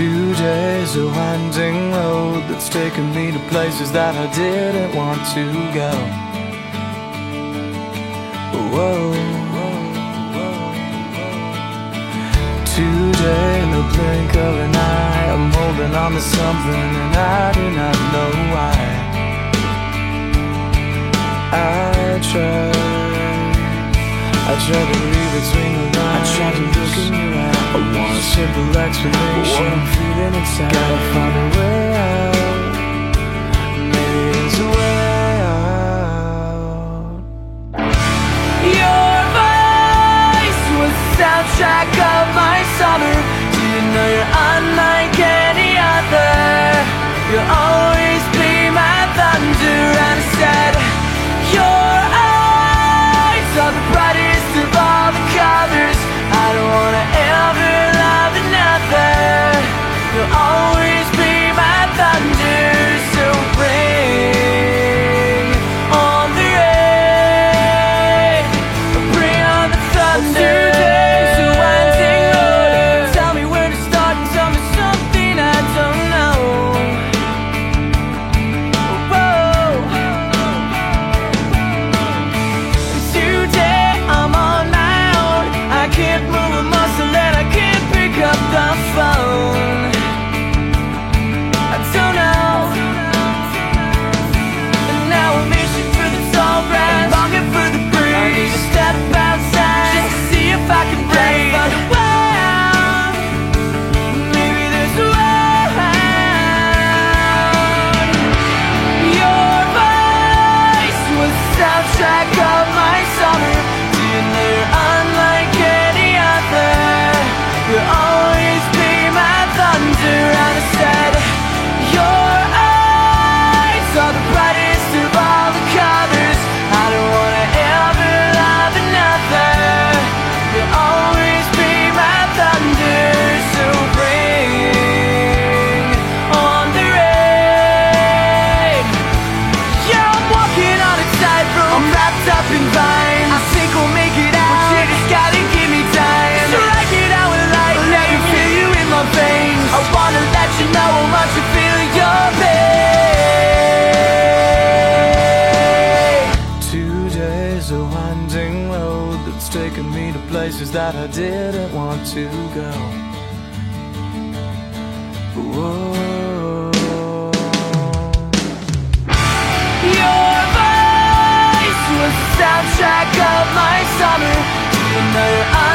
Two days of winding road that's taken me to places that I didn't want to go. Whoa. Today, in the blink of an eye, I'm holding on to something and I do not know why. I try. I try to read between the lines. I try to look in your eyes. I want a simple explanation. What I'm feeling inside. Gotta find a way out. taken me to places that I didn't want to go. Whoa. Your voice was the soundtrack of my summer. Do you know